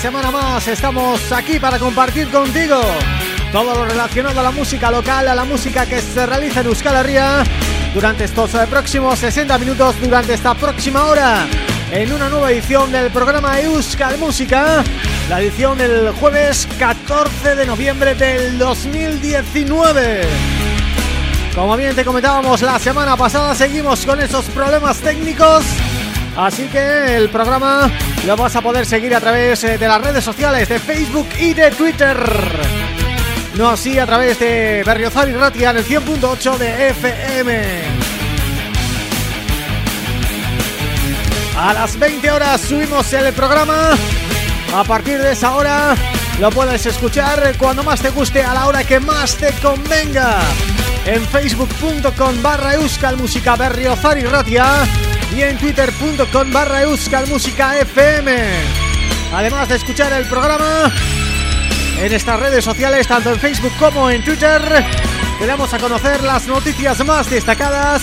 Semana más estamos aquí para compartir contigo todo lo relacionado a la música local, a la música que se realiza en Euskal durante estos eh, próximos 60 minutos, durante esta próxima hora, en una nueva edición del programa Euskal Música, la edición del jueves 14 de noviembre del 2019. Como bien te comentábamos la semana pasada, seguimos con esos problemas técnicos Así que el programa lo vas a poder seguir a través eh, de las redes sociales de Facebook y de Twitter. No así a través de Berriozar y Ratia en el 100.8 de FM. A las 20 horas subimos el programa. A partir de esa hora lo puedes escuchar cuando más te guste, a la hora que más te convenga. En facebook.com barra Euskal Música Berriozar y Ratia y en twitter.com barra FM. Además de escuchar el programa en estas redes sociales, tanto en Facebook como en Twitter, te damos a conocer las noticias más destacadas,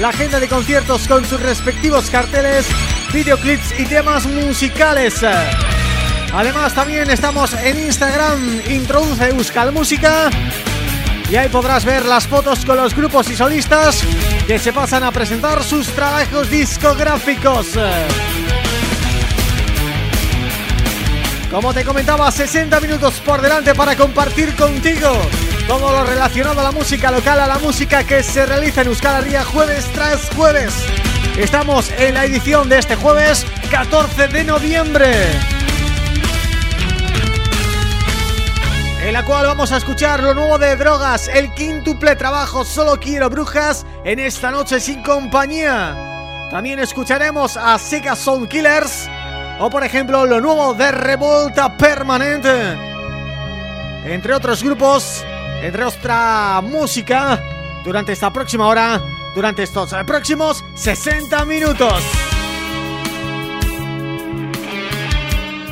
la agenda de conciertos con sus respectivos carteles, videoclips y temas musicales. Además también estamos en Instagram, introduce Euskal Música y ahí podrás ver las fotos con los grupos y solistas que se pasan a presentar sus trabajos discográficos. Como te comentaba, 60 minutos por delante para compartir contigo todo lo relacionado a la música local, a la música que se realiza en Euskal Herria jueves tras jueves. Estamos en la edición de este jueves 14 de noviembre. En la cual vamos a escuchar lo nuevo de Drogas, el quíntuple trabajo Solo Quiero Brujas en esta noche sin compañía. También escucharemos a Sega Sound Killers o por ejemplo lo nuevo de Revolta Permanente. Entre otros grupos, entre otra música, durante esta próxima hora, durante estos próximos 60 minutos.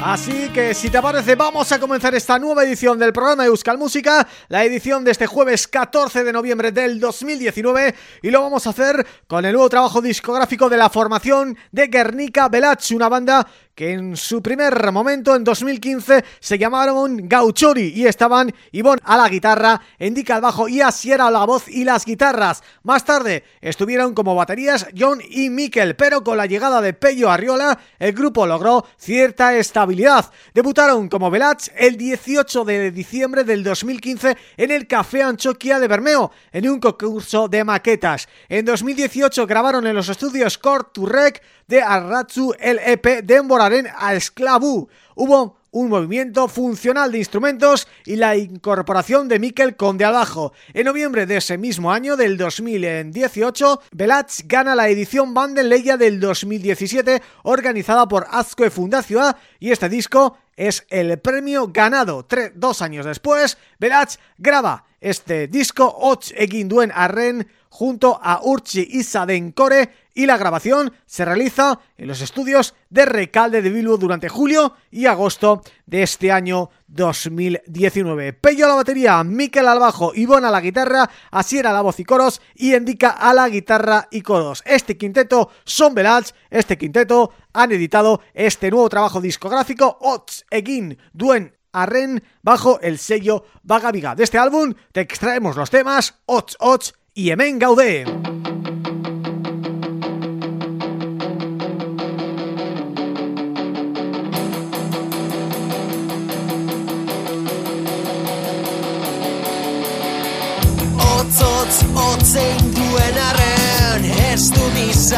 Así que si te parece vamos a comenzar esta nueva edición del programa de Euskal Música La edición de este jueves 14 de noviembre del 2019 Y lo vamos a hacer con el nuevo trabajo discográfico de la formación de Guernica Belach Una banda que en su primer momento, en 2015, se llamaron Gauchori y estaban Ivonne a la guitarra, Indica al bajo y Asiera a la voz y las guitarras. Más tarde estuvieron como baterías John y Mikel, pero con la llegada de Pello Arriola, el grupo logró cierta estabilidad. Debutaron como Velach el 18 de diciembre del 2015 en el Café Anchoquia de Bermeo, en un concurso de maquetas. En 2018 grabaron en los estudios Core to Rec de Arratsu el EP Demboraren a Esclavu. Hubo un movimiento funcional de instrumentos y la incorporación de Mikel Conde al bajo. En noviembre de ese mismo año, del 2018, Belach gana la edición Bandeleia del 2017 organizada por Azcoe Fundación y este disco es el premio ganado. dos años después, Belach graba este disco Och egin duen arren junto a Urchi Isaden-Core y la grabación se realiza en los estudios de Recalde de Bilbo durante julio y agosto de este año 2019. Pello a la batería, Mikel al bajo, Ivonne a la guitarra, Asier a la voz y coros y Endica a la guitarra y coros. Este quinteto son Belach, este quinteto han editado este nuevo trabajo discográfico Ots Egin Duen Arren bajo el sello Vagaviga. De este álbum te extraemos los temas Ots Ots y Emen Gaudé.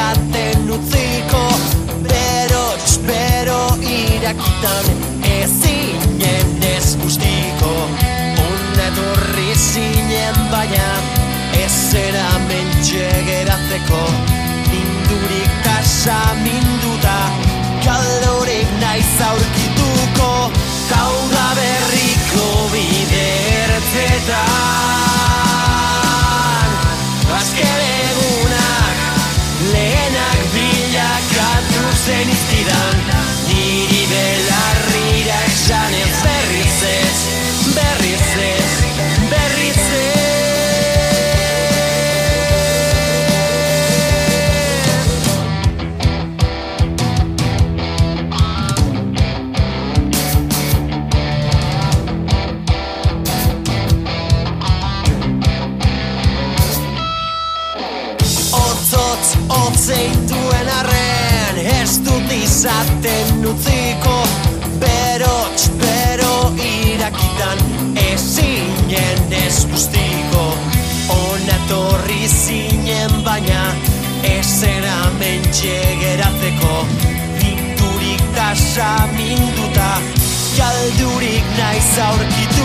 Izaten utziko bero irakitan Ezinen ez guztiko Uneturri zinen baina zera mentxe geratzeko Mindurik tasa minduta Kaldorik naiz aurkituko minduta Galdurik naiz aurkitu.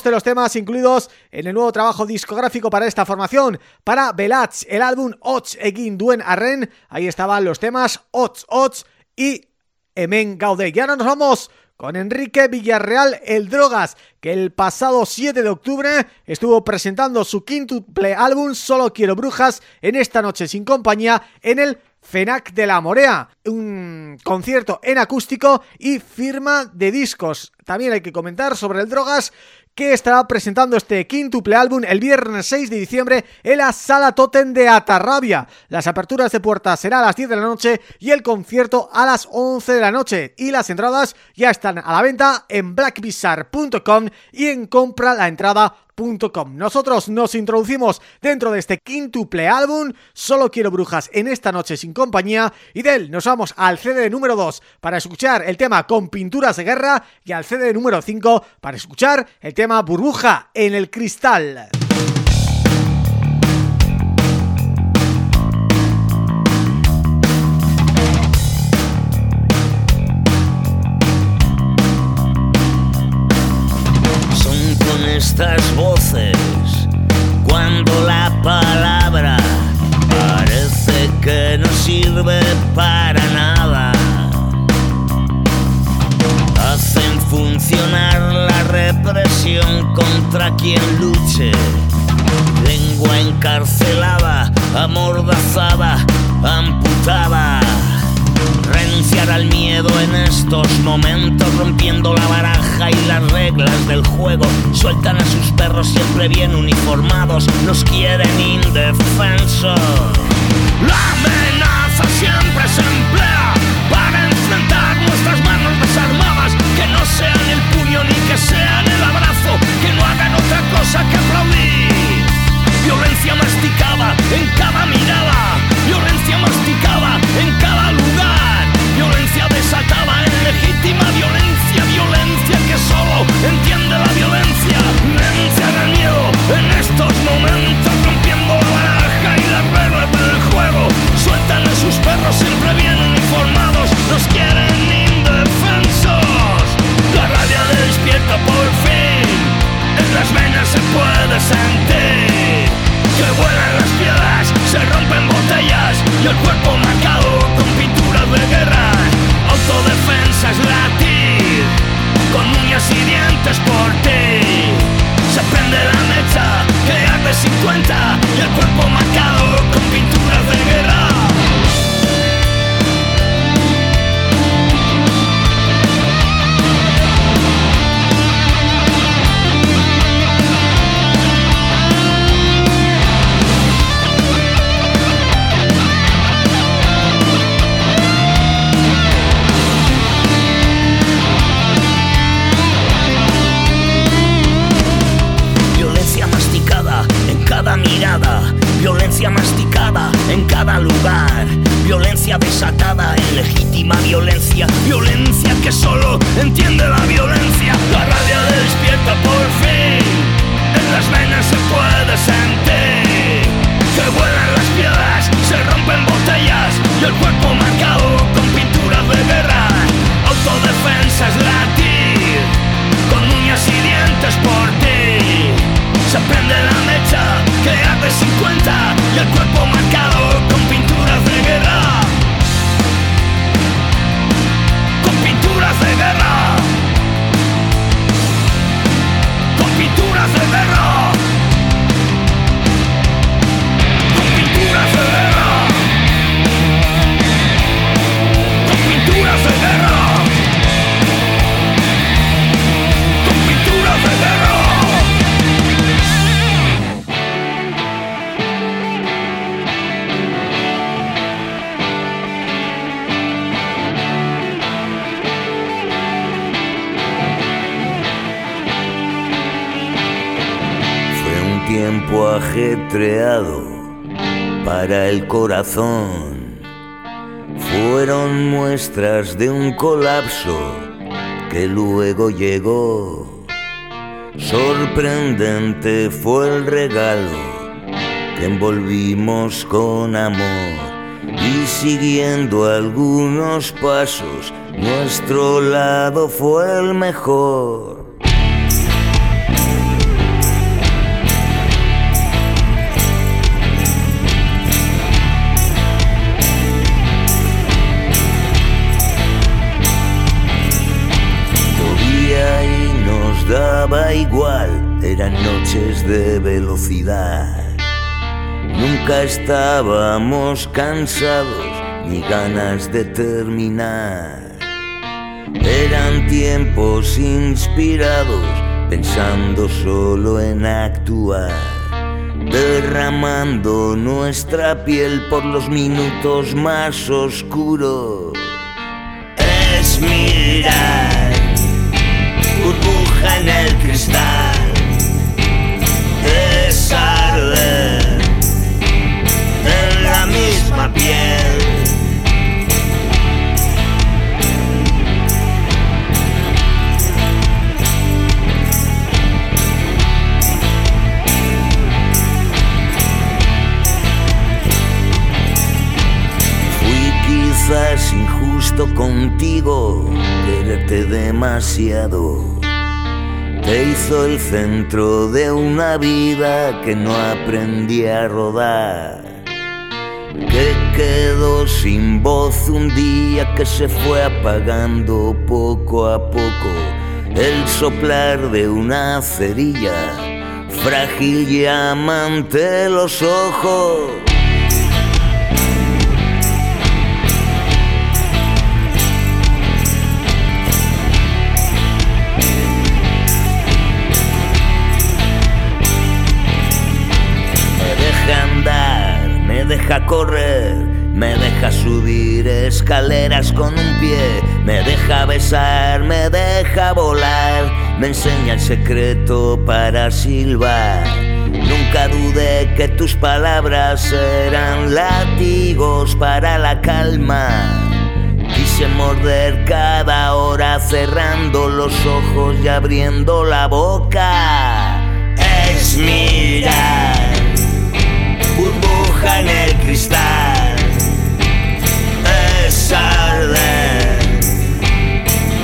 De los temas incluidos en el nuevo trabajo discográfico para esta formación, para Belats, el álbum Ots Egin Duen Arren, ahí estaban los temas Ots Ots y Emen Gaude. Y ahora nos vamos con Enrique Villarreal El Drogas, que el pasado 7 de octubre estuvo presentando su quinto play álbum Solo Quiero Brujas en esta noche sin compañía en el FENAC de la Morea, un concierto en acústico y firma de discos. También hay que comentar sobre el Drogas que estará presentando este quíntuple álbum el viernes 6 de diciembre en la Sala Totem de Atarrabia. Las aperturas de puertas serán a las 10 de la noche y el concierto a las 11 de la noche. Y las entradas ya están a la venta en blackbizarre.com y en compra la entrada nosotros nos introducimos dentro de este quintuple álbum, Solo Quiero Brujas en esta noche sin compañía, y de él nos vamos al CD número 2 para escuchar el tema Con Pinturas de Guerra y al CD número 5 para escuchar el tema Burbuja en el Cristal. Estas voces cuando la palabra parece que no sirve para nada. Hacen funcionar la represión contra quien luche. Lengua encarcelada, amordazada, amputada renunciar al miedo en estos momentos, rompiendo la baraja y las reglas del juego. Sueltan a sus perros siempre bien uniformados, nos quieren indefensos. La amenaza siempre se emplea para enfrentar nuestras manos desarmadas, que no sean el puño ni que sean ajetreado para el corazón. Fueron muestras de un colapso que luego llegó. Sorprendente fue el regalo que envolvimos con amor y siguiendo algunos pasos, nuestro lado fue el mejor. Igual, eran noches de velocidad. Nunca estábamos cansados ni ganas de terminar. Eran tiempos inspirados, pensando solo en actuar, derramando nuestra piel por los minutos más oscuros. Es mirar, burbuja en el cristal, es arder en la misma piel. quizás injusto contigo, quererte demasiado. Te hizo el centro de una vida que no aprendí a rodar. Que quedó sin voz un día que se fue apagando poco a poco. El soplar de una cerilla, frágil y amante los ojos deja subir escaleras con un pie, me deja besar, me deja volar, me enseña el secreto para silbar. Nunca dudé que tus palabras eran látigos para la calma. Quise morder cada hora cerrando los ojos y abriendo la boca. Es mirar burbuja en el cristal.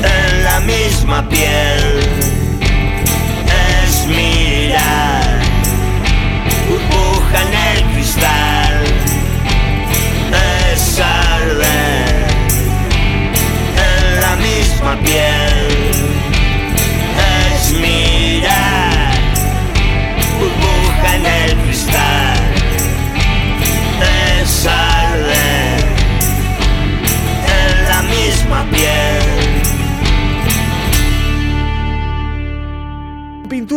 En la misma piel.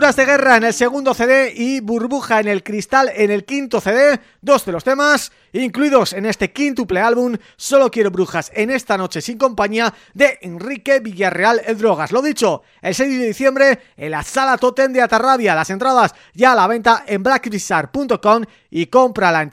De guerra en el segundo CD y Burbuja en el cristal en el quinto CD, dos de los temas incluidos en este quíntuple álbum Solo quiero brujas en esta noche sin compañía de Enrique Villarreal El Drogas. Lo dicho, el 6 de diciembre en la Sala Totem de Atarrabia, las entradas ya a la venta en blackbizar.com y compra la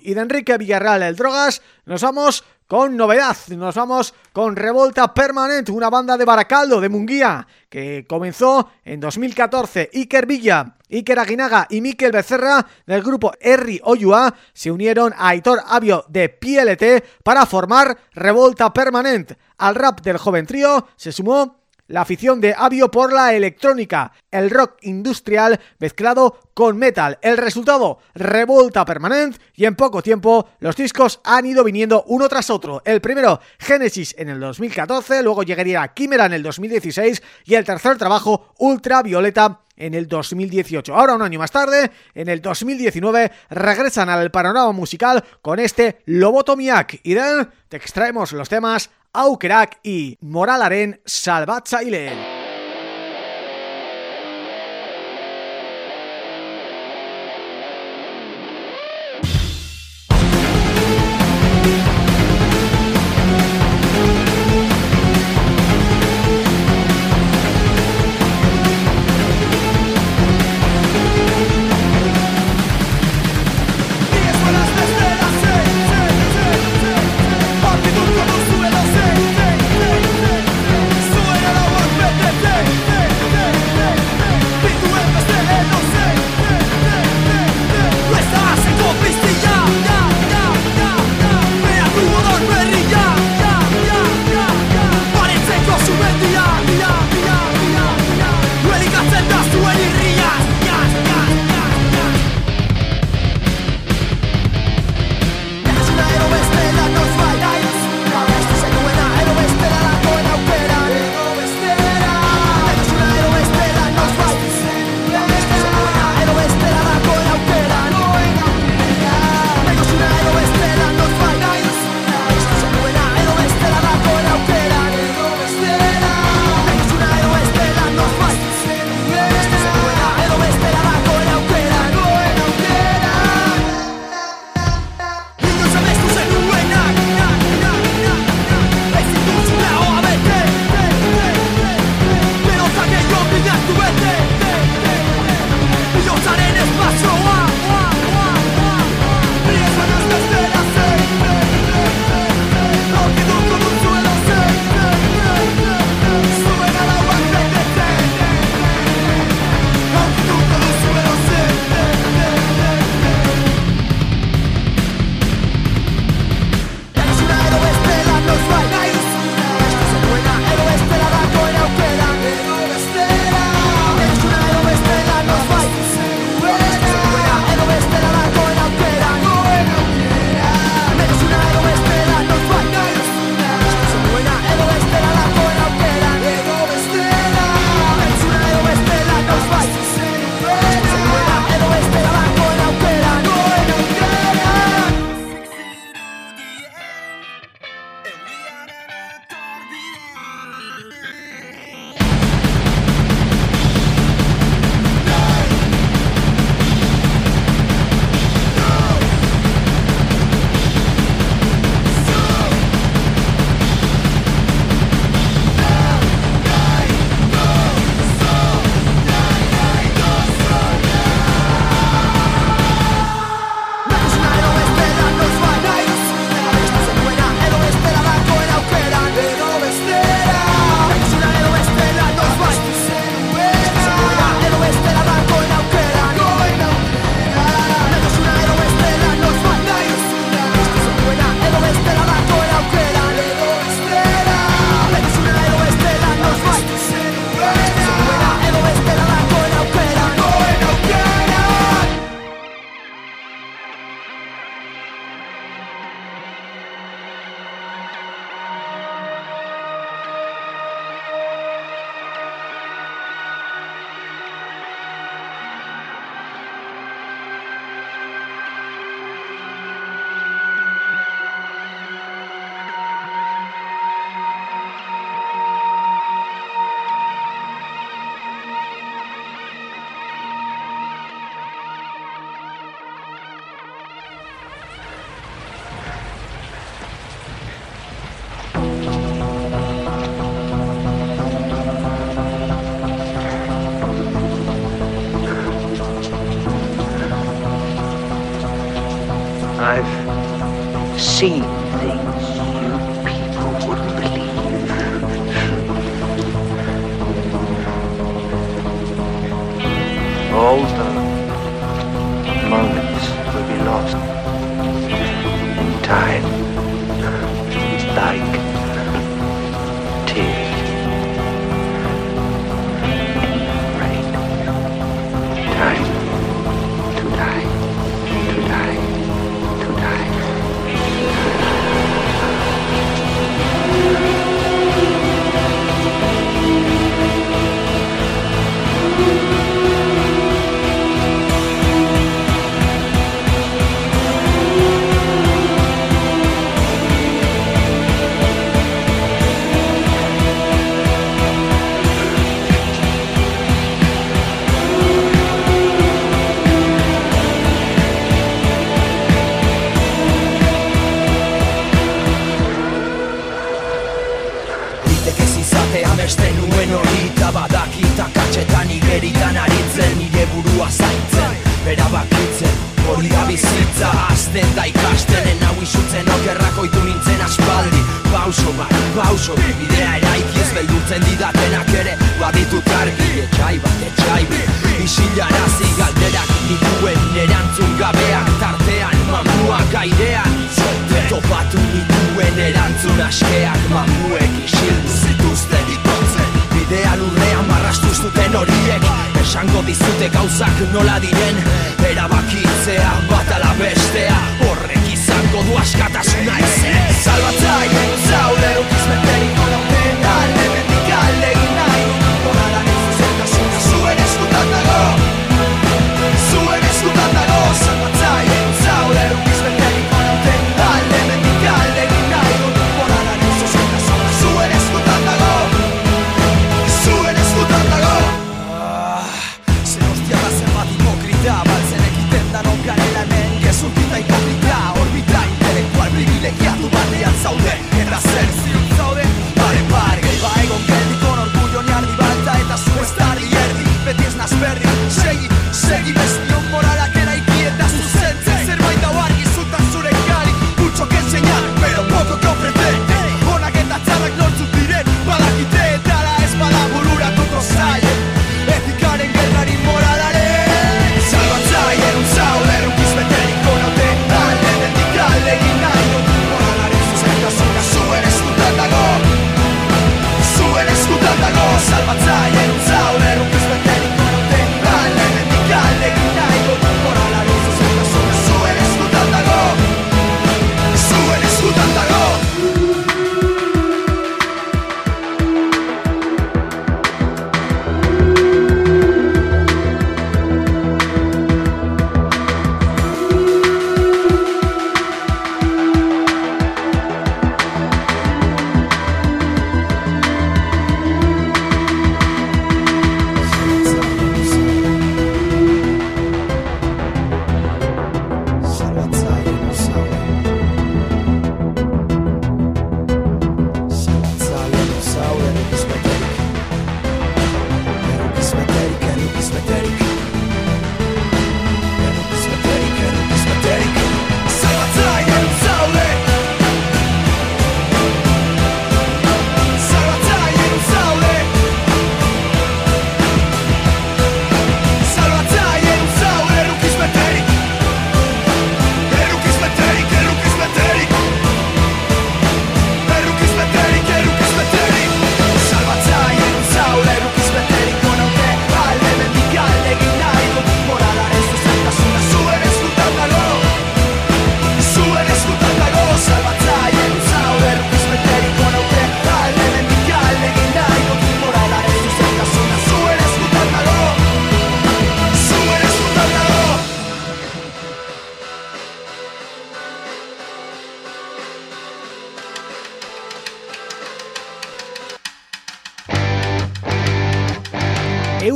y de Enrique Villarreal el Drogas nos vamos con novedad, nos vamos con Revolta Permanente, una banda de Baracaldo, de Munguía, que comenzó en 2014. Iker Villa, Iker Aguinaga y Miquel Becerra del grupo Erri Oyua se unieron a Aitor Avio de PLT para formar Revolta Permanente. Al rap del joven trío se sumó la afición de Avio por la electrónica, el rock industrial mezclado con metal. El resultado, revolta permanente y en poco tiempo los discos han ido viniendo uno tras otro. El primero, Genesis en el 2014, luego llegaría Quimera en el 2016 y el tercer trabajo, Ultravioleta en el 2018. Ahora un año más tarde, en el 2019, regresan al panorama musical con este Lobotomiak y de te extraemos los temas aukerak i moralaren salbatzaileen.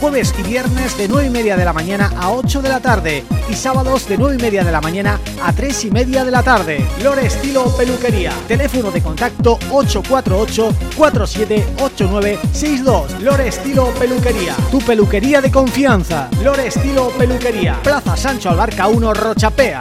jueves y viernes de 9 y media de la mañana a 8 de la tarde y sábados de 9 y media de la mañana a 3 y media de la tarde. Lore Estilo Peluquería, teléfono de contacto 848-478962. Lore Estilo Peluquería, tu peluquería de confianza. Lore Estilo Peluquería, Plaza Sancho Albarca 1 Rochapea.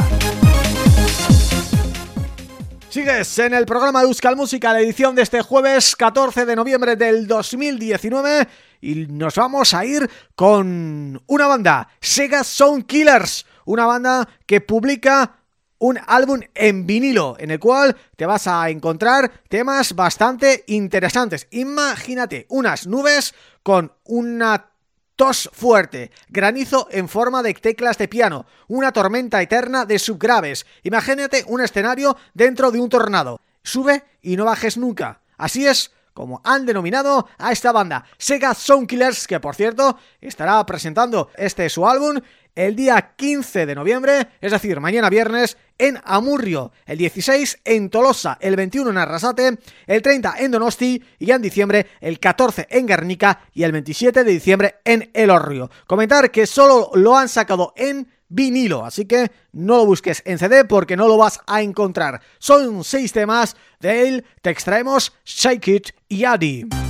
Sigues en el programa de Euskal Música, la edición de este jueves 14 de noviembre del 2019 y nos vamos a ir con una banda, Sega Sound Killers, una banda que publica un álbum en vinilo en el cual te vas a encontrar temas bastante interesantes. Imagínate unas nubes con una tos fuerte, granizo en forma de teclas de piano, una tormenta eterna de subgraves. Imagínate un escenario dentro de un tornado. Sube y no bajes nunca. Así es como han denominado a esta banda, Sega Soundkillers, que por cierto estará presentando este su álbum el día 15 de noviembre, es decir, mañana viernes, en Amurrio, el 16 en Tolosa, el 21 en Arrasate, el 30 en Donosti y en diciembre el 14 en Guernica y el 27 de diciembre en El Orrio. Comentar que solo lo han sacado en vinilo, así que no lo busques en CD porque no lo vas a encontrar. Son seis temas, de él te extraemos Shake It y Adi.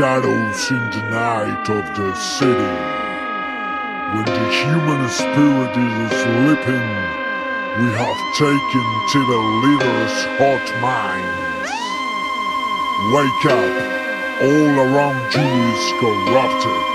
Shadows in the night of the city. When the human spirit is sleeping, we have taken to the leader's hot minds. Wake up, all around you is corrupted.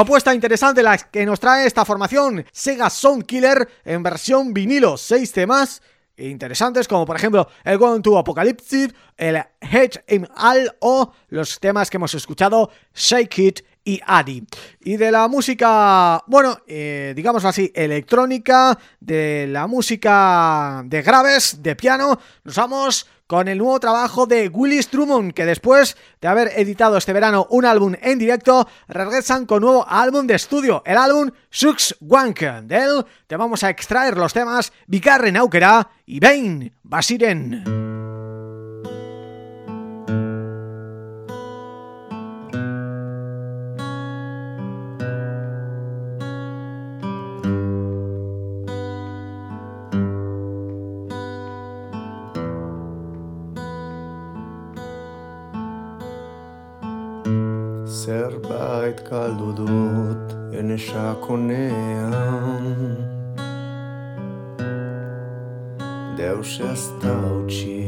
Propuesta interesante la que nos trae esta formación Sega Sound Killer en versión vinilo, seis temas interesantes como por ejemplo el Going to Apocalypse, el Hedge in All o los temas que hemos escuchado Shake It y Adi. Y de la música, bueno, eh, digamos así, electrónica, de la música de graves, de piano, nos vamos con el nuevo trabajo de Willis Drummond, que después de haber editado este verano un álbum en directo, regresan con nuevo álbum de estudio, el álbum Sux Wank. De él te vamos a extraer los temas Vicarren Aukera y Bain Basiren. Zerbait kaldu dut ene sakonean Deus ez da utxi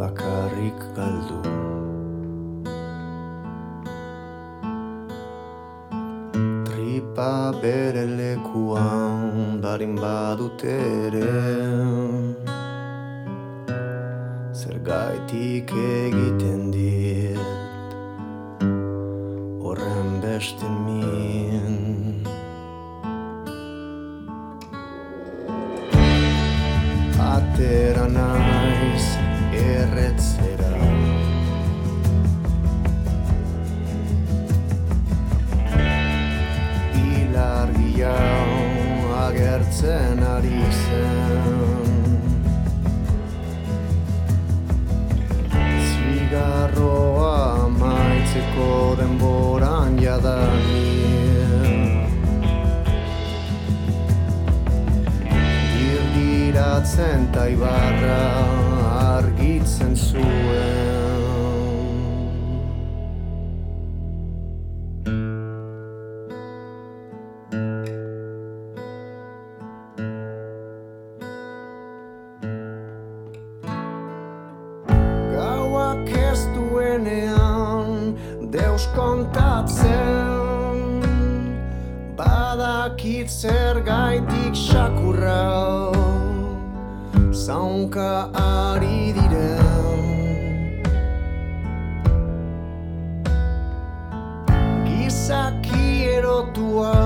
bakarrik galdu Tripa bere lekuan barin badut ere Zergaitik egiten dit to me toi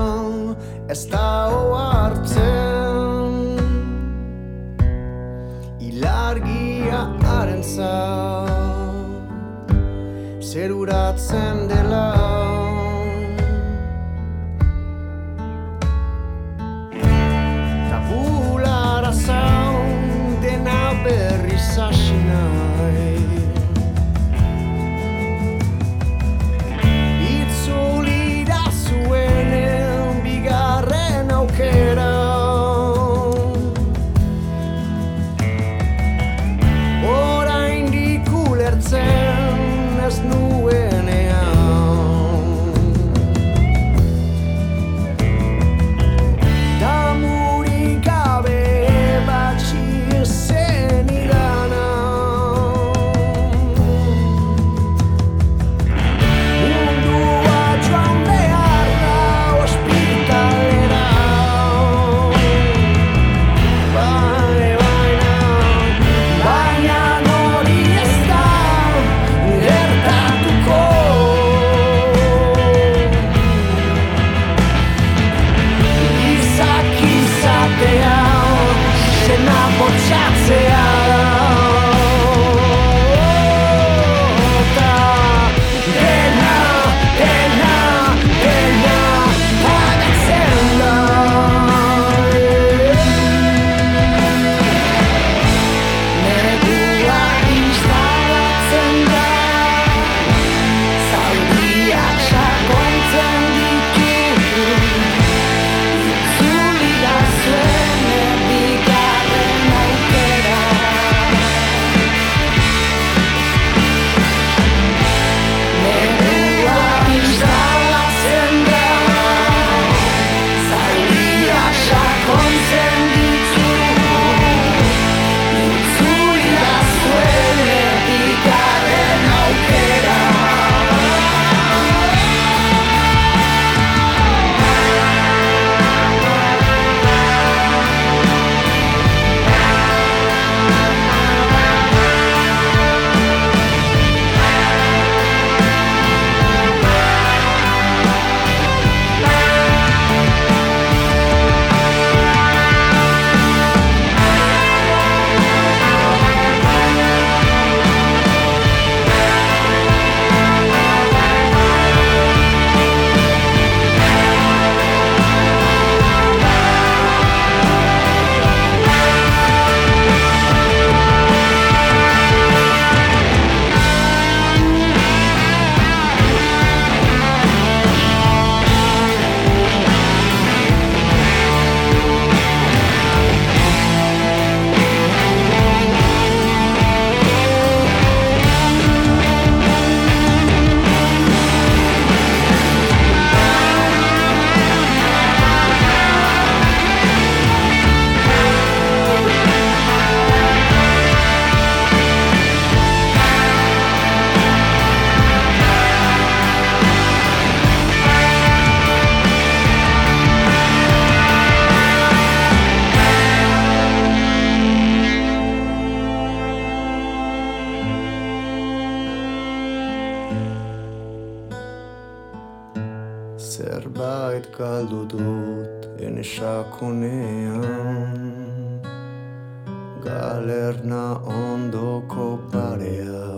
taberna ondoko parea.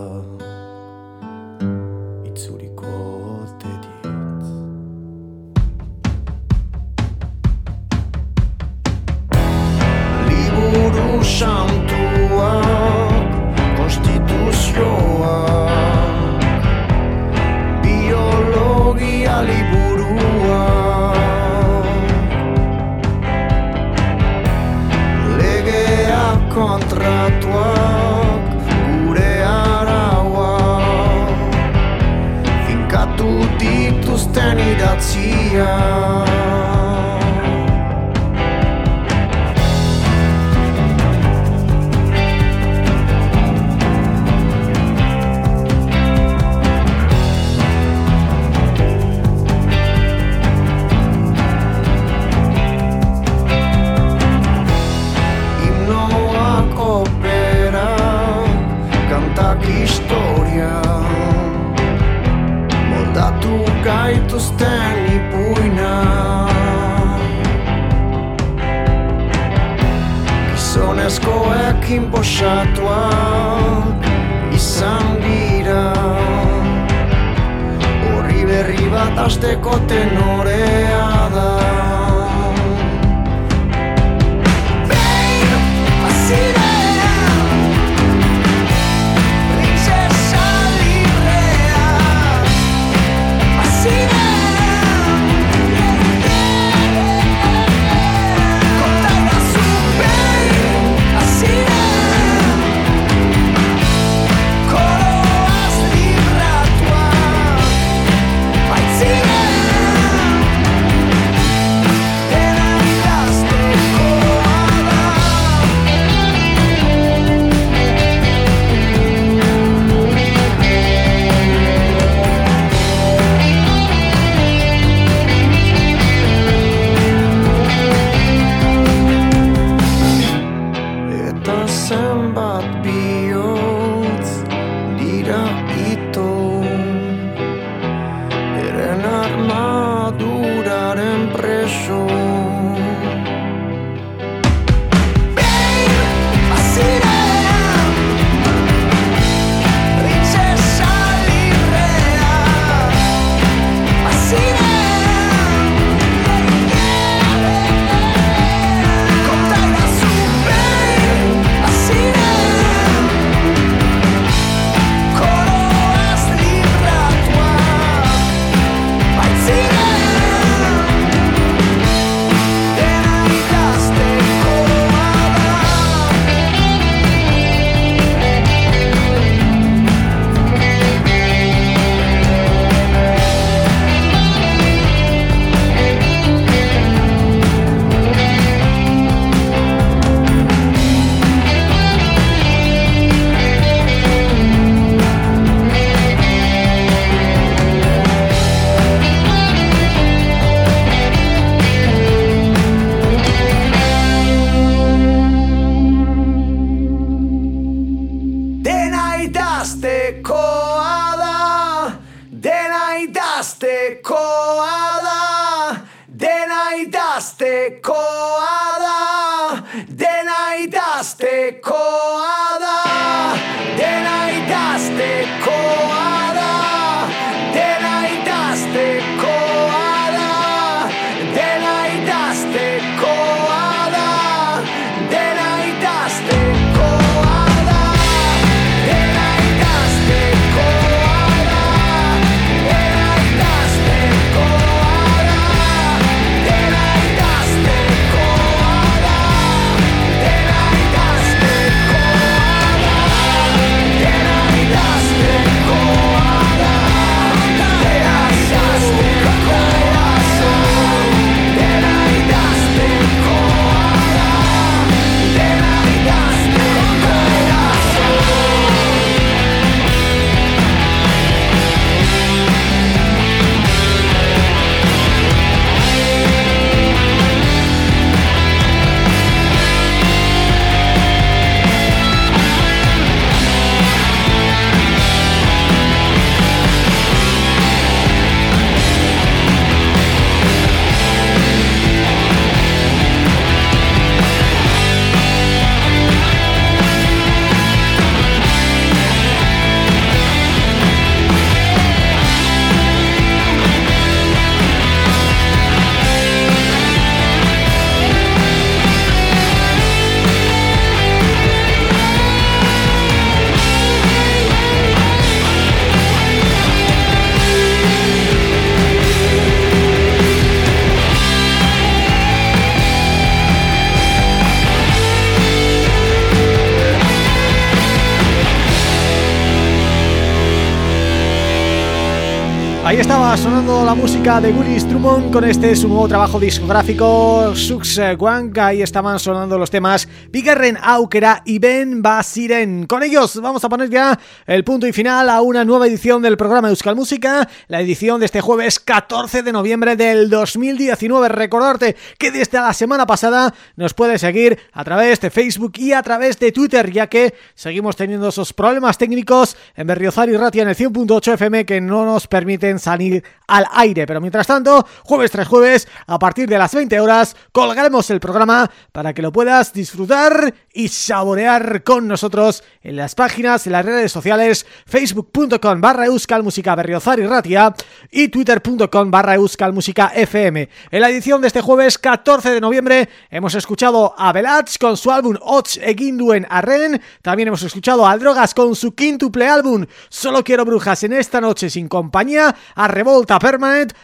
La música de Willis Drummond con este su nuevo trabajo discográfico Sux Wang, ahí estaban sonando los temas Bigarren Aukera y Ben Basiren. Con ellos vamos a poner ya el punto y final a una nueva edición del programa Euskal Música, la edición de este jueves 14 de noviembre del 2019. Recordarte que desde la semana pasada nos puedes seguir a través de Facebook y a través de Twitter, ya que seguimos teniendo esos problemas técnicos en Berriozar y Ratia en el 100.8 FM que no nos permiten salir al aire. Pero mientras tanto, jueves tras jueves, a partir de las 20 horas, colgaremos el programa para que lo puedas disfrutar y saborear con nosotros en las páginas, en las redes sociales, facebook.com barra música berriozar y ratia y twitter.com barra música fm. En la edición de este jueves 14 de noviembre hemos escuchado a Belats con su álbum Ots Eginduen Arren, también hemos escuchado a Drogas con su quintuple álbum Solo quiero brujas en esta noche sin compañía a Revolta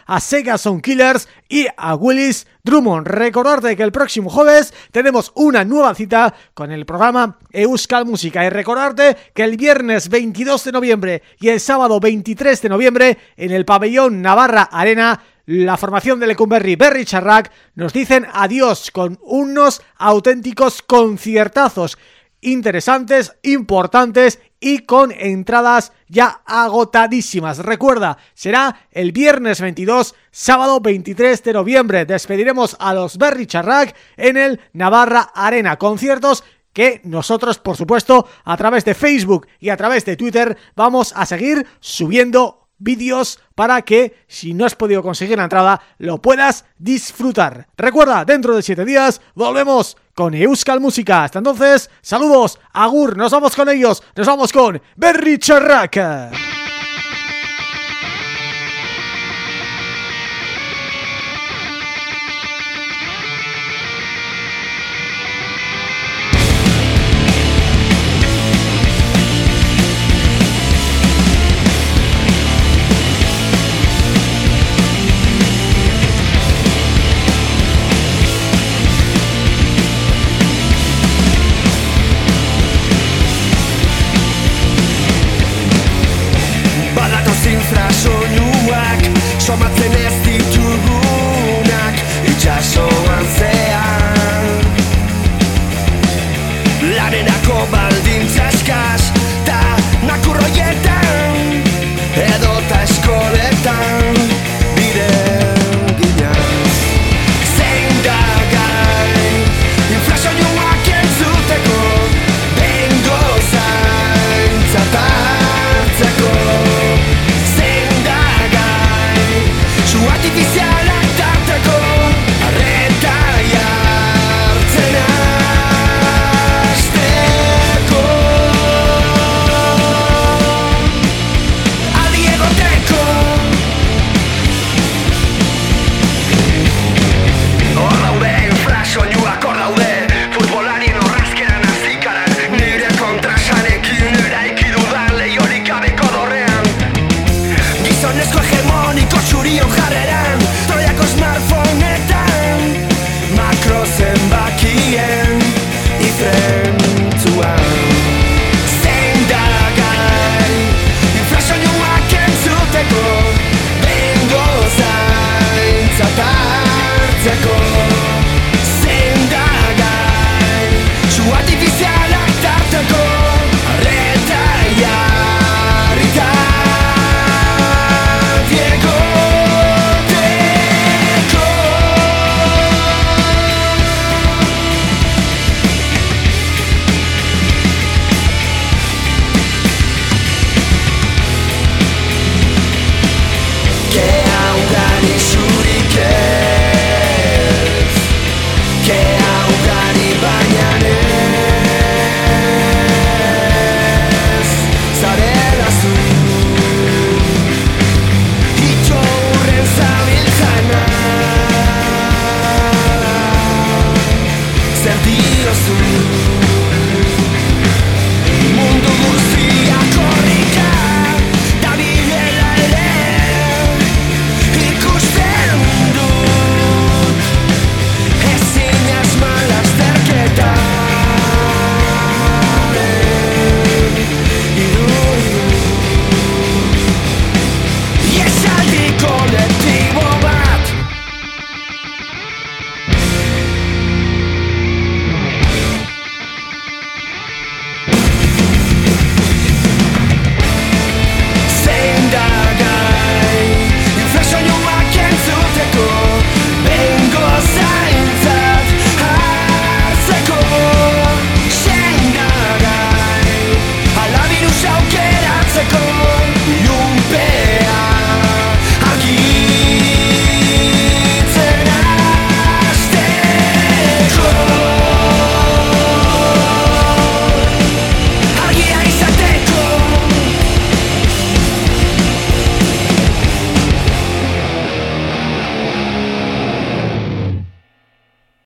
A Sega Sound Killers y a Willis Drummond. Recordarte que el próximo jueves tenemos una nueva cita con el programa Euskal Música y recordarte que el viernes 22 de noviembre y el sábado 23 de noviembre en el pabellón Navarra Arena la formación de Lecumberri Berry Charrac nos dicen adiós con unos auténticos conciertazos interesantes, importantes y con entradas ya agotadísimas. Recuerda, será el viernes 22, sábado 23 de noviembre. Despediremos a los Berry Charrac en el Navarra Arena. Conciertos que nosotros, por supuesto, a través de Facebook y a través de Twitter vamos a seguir subiendo vídeos para que, si no has podido conseguir la entrada, lo puedas disfrutar. Recuerda, dentro de 7 días volvemos con Euskal Música. Hasta entonces, saludos, agur, nos vamos con ellos, nos vamos con Berry Charraca.